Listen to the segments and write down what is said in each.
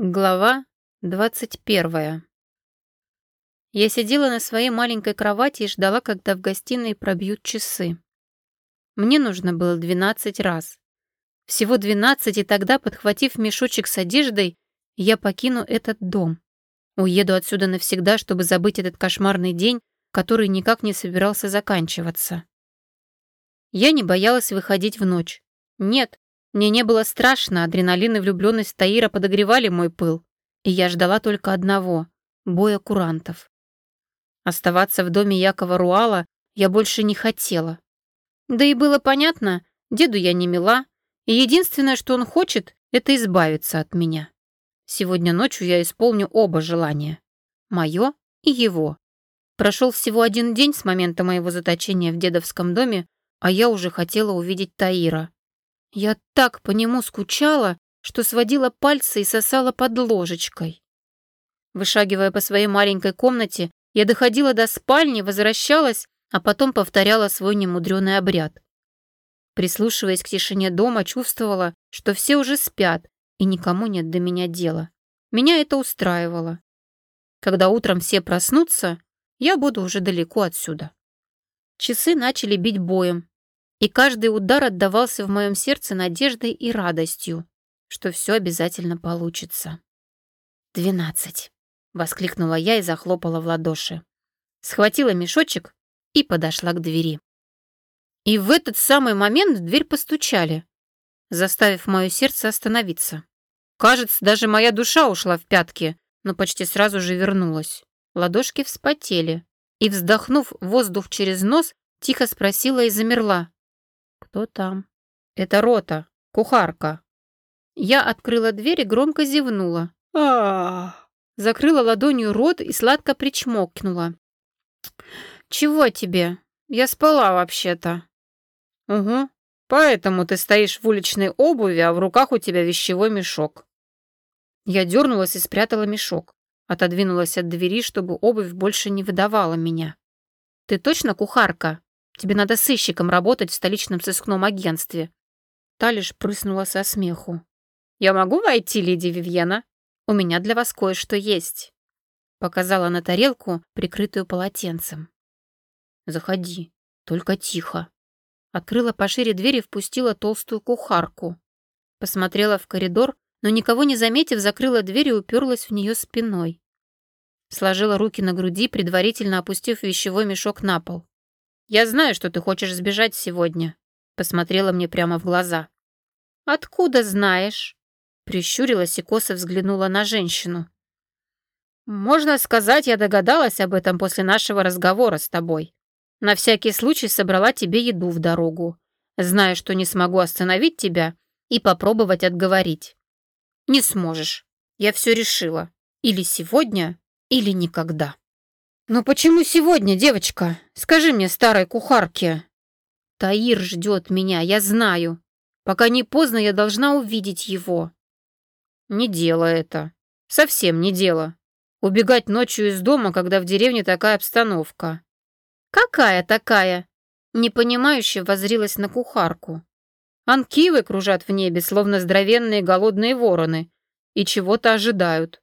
Глава двадцать первая. Я сидела на своей маленькой кровати и ждала, когда в гостиной пробьют часы. Мне нужно было двенадцать раз. Всего двенадцать, и тогда, подхватив мешочек с одеждой, я покину этот дом. Уеду отсюда навсегда, чтобы забыть этот кошмарный день, который никак не собирался заканчиваться. Я не боялась выходить в ночь. Нет, мне не было страшно, адреналин и влюбленность Таира подогревали мой пыл, и я ждала только одного — боя курантов. Оставаться в доме Якова Руала я больше не хотела. Да и было понятно, деду я не мила, и единственное, что он хочет, это избавиться от меня. Сегодня ночью я исполню оба желания. Мое и его. Прошел всего один день с момента моего заточения в дедовском доме, а я уже хотела увидеть Таира. Я так по нему скучала, что сводила пальцы и сосала под ложечкой. Вышагивая по своей маленькой комнате, я доходила до спальни, возвращалась, а потом повторяла свой немудрёный обряд. Прислушиваясь к тишине дома, чувствовала, что все уже спят, и никому нет до меня дела. Меня это устраивало. Когда утром все проснутся, я буду уже далеко отсюда. Часы начали бить боем, и каждый удар отдавался в моем сердце надеждой и радостью, что все обязательно получится. «Двенадцать!» — воскликнула я и захлопала в ладоши. Схватила мешочек и подошла к двери. И в этот самый момент в дверь постучали, заставив мое сердце остановиться. Кажется, даже моя душа ушла в пятки, но почти сразу же вернулась. Ладошки вспотели, и, вздохнув воздух через нос, тихо спросила и замерла. «Кто там?» «Это Рота, кухарка». Я открыла дверь и громко зевнула. а Закрыла ладонью рот и сладко причмокнула. «Чего тебе? Я спала вообще-то». «Угу. Поэтому ты стоишь в уличной обуви, а в руках у тебя вещевой мешок». Я дернулась и спрятала мешок. Отодвинулась от двери, чтобы обувь больше не выдавала меня. «Ты точно кухарка?» Тебе надо сыщиком работать в столичном сыскном агентстве». Та лишь прыснула со смеху. «Я могу войти, леди Вивьена? У меня для вас кое-что есть». Показала на тарелку, прикрытую полотенцем. «Заходи, только тихо». Открыла пошире дверь и впустила толстую кухарку. Посмотрела в коридор, но никого не заметив, закрыла дверь и уперлась в нее спиной. Сложила руки на груди, предварительно опустив вещевой мешок на пол. «Я знаю, что ты хочешь сбежать сегодня», — посмотрела мне прямо в глаза. «Откуда знаешь?» — прищурилась и косо взглянула на женщину. «Можно сказать, я догадалась об этом после нашего разговора с тобой. На всякий случай собрала тебе еду в дорогу, зная, что не смогу остановить тебя и попробовать отговорить. Не сможешь. Я все решила. Или сегодня, или никогда». «Но почему сегодня, девочка? Скажи мне, старой кухарке». «Таир ждет меня, я знаю. Пока не поздно, я должна увидеть его». «Не дело это. Совсем не дело. Убегать ночью из дома, когда в деревне такая обстановка». «Какая такая?» Непонимающе возрилась на кухарку. Анкивы кружат в небе, словно здоровенные голодные вороны, и чего-то ожидают.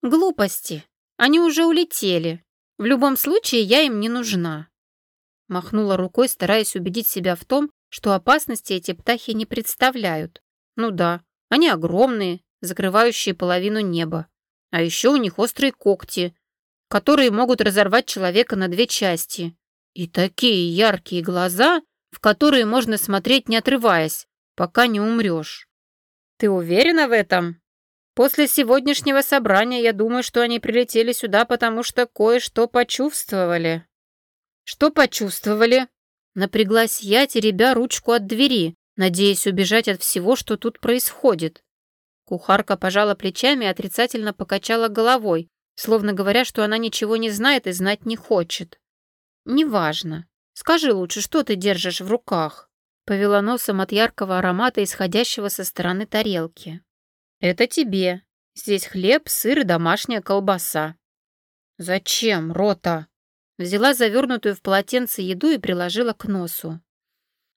«Глупости. Они уже улетели. В любом случае, я им не нужна. Махнула рукой, стараясь убедить себя в том, что опасности эти птахи не представляют. Ну да, они огромные, закрывающие половину неба. А еще у них острые когти, которые могут разорвать человека на две части. И такие яркие глаза, в которые можно смотреть не отрываясь, пока не умрешь. Ты уверена в этом? После сегодняшнего собрания я думаю, что они прилетели сюда, потому что кое-что почувствовали». «Что почувствовали?» Напряглась я, теребя ручку от двери, надеясь убежать от всего, что тут происходит. Кухарка пожала плечами и отрицательно покачала головой, словно говоря, что она ничего не знает и знать не хочет. «Неважно. Скажи лучше, что ты держишь в руках?» Повела носом от яркого аромата, исходящего со стороны тарелки. «Это тебе. Здесь хлеб, сыр и домашняя колбаса». «Зачем, Рота?» Взяла завернутую в полотенце еду и приложила к носу.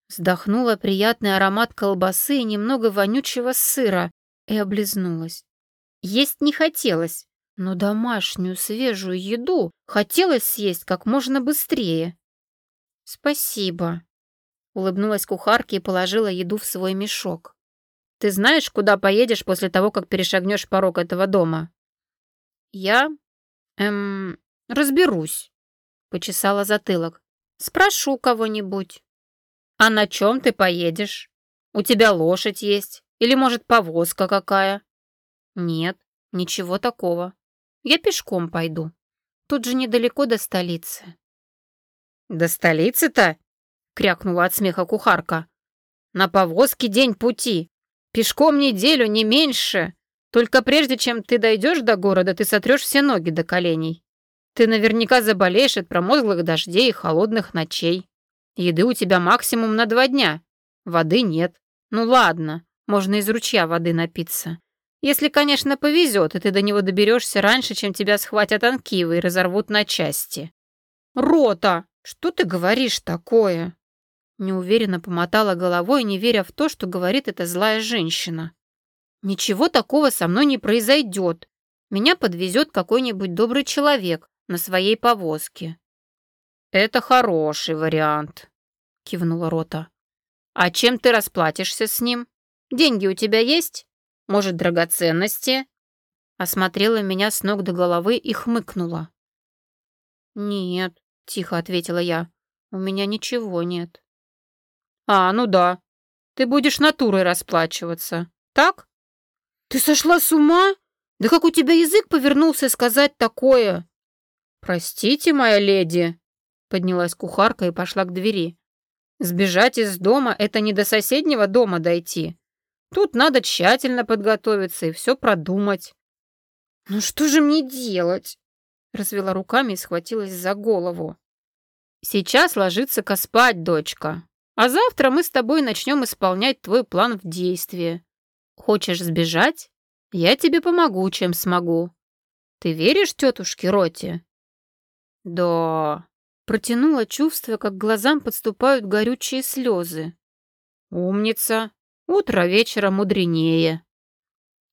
Вздохнула приятный аромат колбасы и немного вонючего сыра и облизнулась. Есть не хотелось, но домашнюю свежую еду хотелось съесть как можно быстрее. «Спасибо», — улыбнулась кухарке и положила еду в свой мешок. «Ты знаешь, куда поедешь после того, как перешагнешь порог этого дома?» «Я... эм... разберусь», — почесала затылок. «Спрошу кого-нибудь». «А на чем ты поедешь? У тебя лошадь есть? Или, может, повозка какая?» «Нет, ничего такого. Я пешком пойду. Тут же недалеко до столицы». «До столицы-то?» — крякнула от смеха кухарка. «На повозке день пути. Пешком неделю, не меньше. Только прежде, чем ты дойдешь до города, ты сотрешь все ноги до коленей. Ты наверняка заболеешь от промозглых дождей и холодных ночей. Еды у тебя максимум на два дня. Воды нет. Ну ладно, можно из ручья воды напиться. Если, конечно, повезет, и ты до него доберешься раньше, чем тебя схватят анкивы и разорвут на части. «Рота, что ты говоришь такое?» Неуверенно помотала головой, не веря в то, что говорит эта злая женщина. «Ничего такого со мной не произойдет. Меня подвезет какой-нибудь добрый человек на своей повозке». «Это хороший вариант», — кивнула Рота. «А чем ты расплатишься с ним? Деньги у тебя есть?» Может, драгоценности?» Осмотрела меня с ног до головы и хмыкнула. «Нет», — тихо ответила я, — «у меня ничего нет». «А, ну да. Ты будешь натурой расплачиваться, так?» «Ты сошла с ума? Да как у тебя язык повернулся сказать такое?» «Простите, моя леди», — поднялась кухарка и пошла к двери. «Сбежать из дома — это не до соседнего дома дойти. Тут надо тщательно подготовиться и все продумать. «Ну что же мне делать?» Развела руками и схватилась за голову. «Сейчас ложится-ка спать, дочка. А завтра мы с тобой начнем исполнять твой план в действии. Хочешь сбежать? Я тебе помогу, чем смогу. Ты веришь тетушке Роте?» «Да...» Протянула чувство, как глазам подступают горючие слезы. «Умница. Утро вечера мудренее.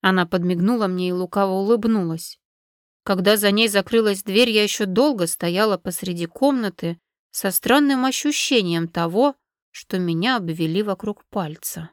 Она подмигнула мне и лукаво улыбнулась. Когда за ней закрылась дверь, я еще долго стояла посреди комнаты со странным ощущением того, что меня обвели вокруг пальца.